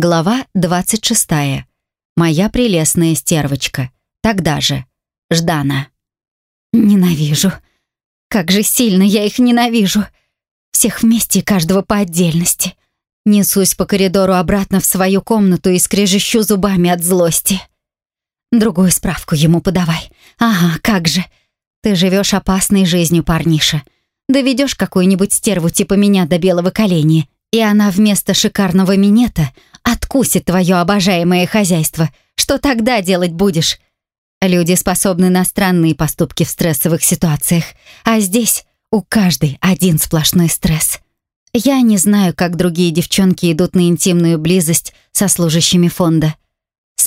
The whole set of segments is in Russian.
Глава 26. Моя прелестная стервочка. Тогда же. Ждана. Ненавижу. Как же сильно я их ненавижу. Всех вместе и каждого по отдельности. Несусь по коридору обратно в свою комнату и скрежещу зубами от злости. Другую справку ему подавай. Ага, как же. Ты живешь опасной жизнью, парниша. Доведешь какую-нибудь стерву типа меня до белого коленя, и она вместо шикарного минета откусит твое обожаемое хозяйство. Что тогда делать будешь? Люди способны на странные поступки в стрессовых ситуациях, а здесь у каждой один сплошной стресс. Я не знаю, как другие девчонки идут на интимную близость со служащими фонда.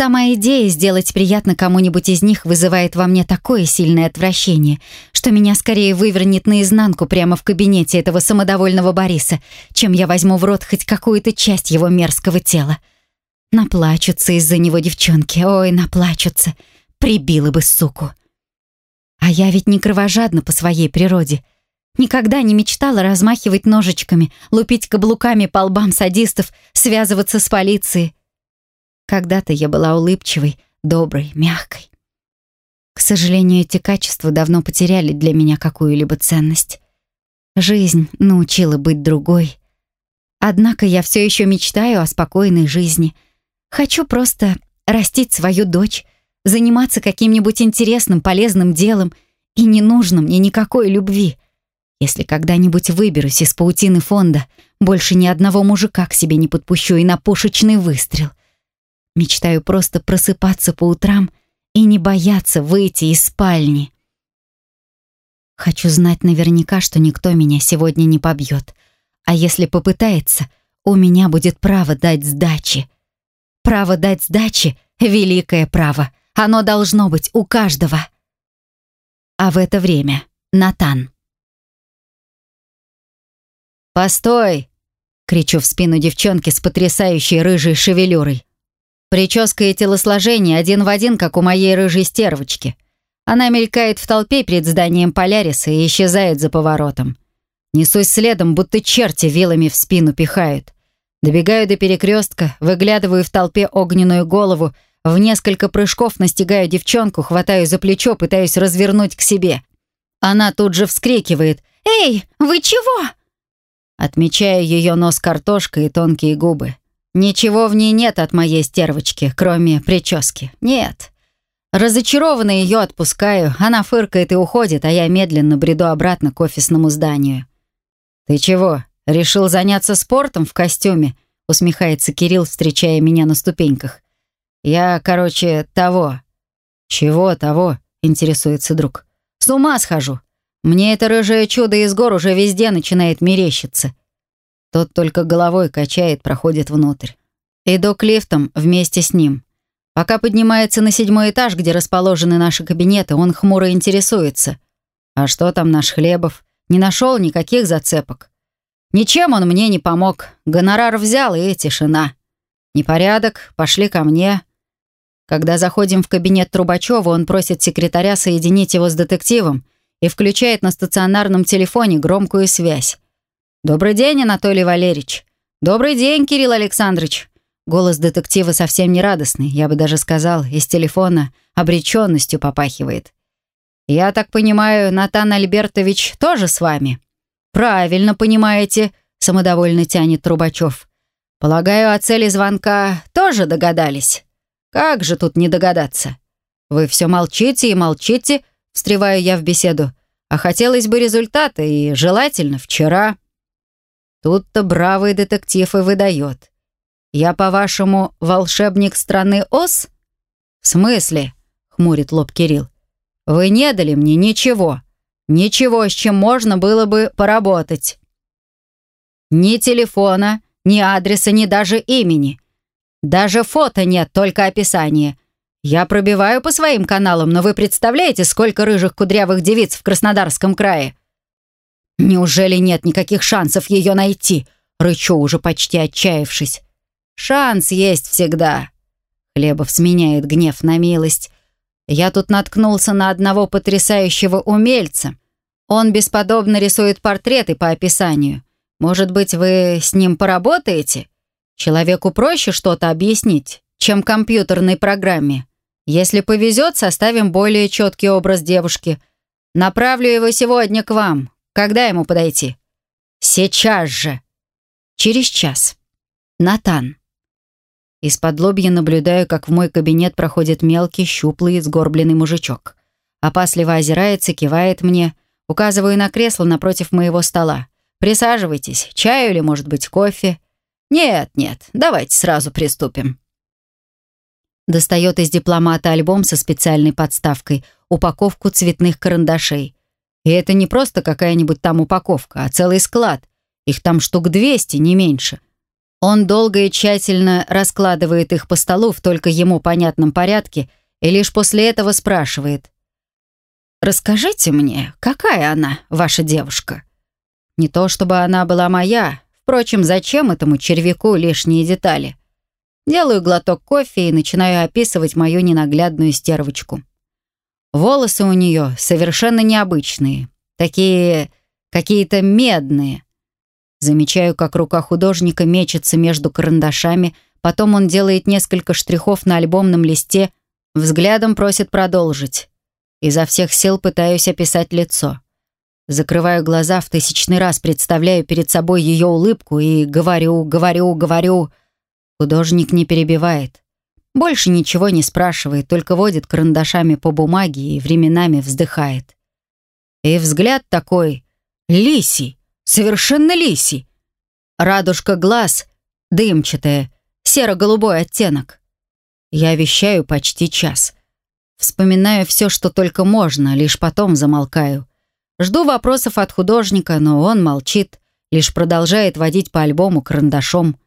Сама идея сделать приятно кому-нибудь из них вызывает во мне такое сильное отвращение, что меня скорее вывернет наизнанку прямо в кабинете этого самодовольного Бориса, чем я возьму в рот хоть какую-то часть его мерзкого тела. Наплачутся из-за него девчонки, ой, наплачутся. Прибила бы суку. А я ведь не кровожадна по своей природе. Никогда не мечтала размахивать ножичками, лупить каблуками по лбам садистов, связываться с полицией. Когда-то я была улыбчивой, доброй, мягкой. К сожалению, эти качества давно потеряли для меня какую-либо ценность. Жизнь научила быть другой. Однако я все еще мечтаю о спокойной жизни. Хочу просто растить свою дочь, заниматься каким-нибудь интересным, полезным делом, и не нужно мне никакой любви. Если когда-нибудь выберусь из паутины фонда, больше ни одного мужика к себе не подпущу и на пушечный выстрел. Мечтаю просто просыпаться по утрам и не бояться выйти из спальни. Хочу знать наверняка, что никто меня сегодня не побьет. А если попытается, у меня будет право дать сдачи. Право дать сдачи — великое право. Оно должно быть у каждого. А в это время Натан. «Постой!» — кричу в спину девчонки с потрясающей рыжей шевелюрой. Прическа и телосложение один в один, как у моей рыжей стервочки. Она мелькает в толпе перед зданием Поляриса и исчезает за поворотом. Несусь следом, будто черти вилами в спину пихают. Добегаю до перекрестка, выглядываю в толпе огненную голову, в несколько прыжков настигаю девчонку, хватаю за плечо, пытаюсь развернуть к себе. Она тут же вскрикивает «Эй, вы чего?» Отмечаю ее нос картошкой и тонкие губы. Ничего в ней нет от моей стервочки, кроме прически. Нет. Разочарованно ее отпускаю, она фыркает и уходит, а я медленно бреду обратно к офисному зданию. «Ты чего, решил заняться спортом в костюме?» усмехается Кирилл, встречая меня на ступеньках. «Я, короче, того». «Чего того?» — интересуется друг. «С ума схожу. Мне это рыжее чудо из гор уже везде начинает мерещиться. Тот только головой качает, проходит внутрь. Иду к лифтам вместе с ним. Пока поднимается на седьмой этаж, где расположены наши кабинеты, он хмуро интересуется. А что там наш Хлебов? Не нашел никаких зацепок. Ничем он мне не помог. Гонорар взял, и тишина. Непорядок, пошли ко мне. Когда заходим в кабинет Трубачева, он просит секретаря соединить его с детективом и включает на стационарном телефоне громкую связь. «Добрый день, Анатолий Валерьевич!» «Добрый день, Кирилл Александрович!» Голос детектива совсем не радостный, я бы даже сказал, из телефона обреченностью попахивает. «Я так понимаю, Натан Альбертович тоже с вами?» «Правильно понимаете», — самодовольно тянет Трубачев. «Полагаю, о цели звонка тоже догадались?» «Как же тут не догадаться?» «Вы все молчите и молчите», — встреваю я в беседу. «А хотелось бы результата, и желательно вчера». Тут-то бравый детектив и выдает. «Я, по-вашему, волшебник страны Оз?» «В смысле?» — хмурит лоб Кирилл. «Вы не дали мне ничего. Ничего, с чем можно было бы поработать. Ни телефона, ни адреса, ни даже имени. Даже фото нет, только описание. Я пробиваю по своим каналам, но вы представляете, сколько рыжих кудрявых девиц в Краснодарском крае? «Неужели нет никаких шансов ее найти?» Рычу, уже почти отчаявшись. «Шанс есть всегда». Хлебов сменяет гнев на милость. «Я тут наткнулся на одного потрясающего умельца. Он бесподобно рисует портреты по описанию. Может быть, вы с ним поработаете? Человеку проще что-то объяснить, чем компьютерной программе. Если повезет, составим более четкий образ девушки. Направлю его сегодня к вам. Когда ему подойти? Сейчас же. Через час. Натан. Из-под лобья наблюдаю, как в мой кабинет проходит мелкий, щуплый, сгорбленный мужичок. Опасливо озирается, кивает мне, указываю на кресло напротив моего стола. «Присаживайтесь. Чаю или, может быть, кофе?» «Нет, нет, давайте сразу приступим». Достает из дипломата альбом со специальной подставкой, упаковку цветных карандашей. И это не просто какая-нибудь там упаковка, а целый склад. Их там штук 200, не меньше. Он долго и тщательно раскладывает их по столу в только ему понятном порядке и лишь после этого спрашивает. «Расскажите мне, какая она, ваша девушка?» Не то чтобы она была моя, впрочем, зачем этому червяку лишние детали? Делаю глоток кофе и начинаю описывать мою ненаглядную стервочку. Волосы у нее совершенно необычные, такие какие-то медные, Замечаю, как рука художника мечется между карандашами, потом он делает несколько штрихов на альбомном листе, взглядом просит продолжить. Изо всех сил пытаюсь описать лицо. Закрываю глаза, в тысячный раз представляю перед собой ее улыбку и говорю, говорю, говорю. Художник не перебивает. Больше ничего не спрашивает, только водит карандашами по бумаге и временами вздыхает. И взгляд такой лисий, совершенно лисий. Радужка глаз дымчатая, серо-голубой оттенок. Я вещаю почти час. Вспоминаю все, что только можно, лишь потом замолкаю. Жду вопросов от художника, но он молчит, лишь продолжает водить по альбому карандашом.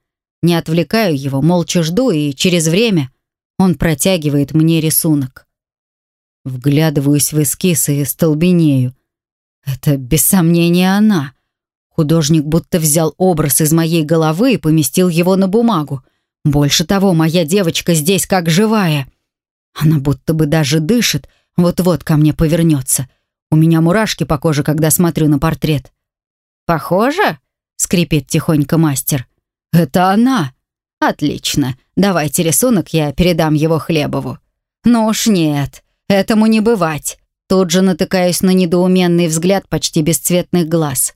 Не отвлекаю его, молча жду, и через время он протягивает мне рисунок. Вглядываюсь в эскиз и столбенею. Это, без сомнения, она. Художник будто взял образ из моей головы и поместил его на бумагу. Больше того, моя девочка здесь как живая. Она будто бы даже дышит, вот-вот ко мне повернется. У меня мурашки по коже, когда смотрю на портрет. «Похоже?» — скрипит тихонько мастер. «Это она!» «Отлично. Давайте рисунок, я передам его Хлебову». «Ну уж нет, этому не бывать». Тут же натыкаюсь на недоуменный взгляд почти бесцветных глаз.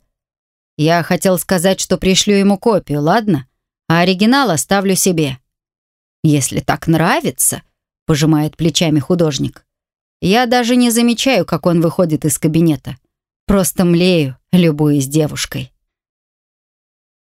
Я хотел сказать, что пришлю ему копию, ладно? А оригинал оставлю себе. Если так нравится, пожимает плечами художник. Я даже не замечаю, как он выходит из кабинета. Просто млею, любуясь девушкой.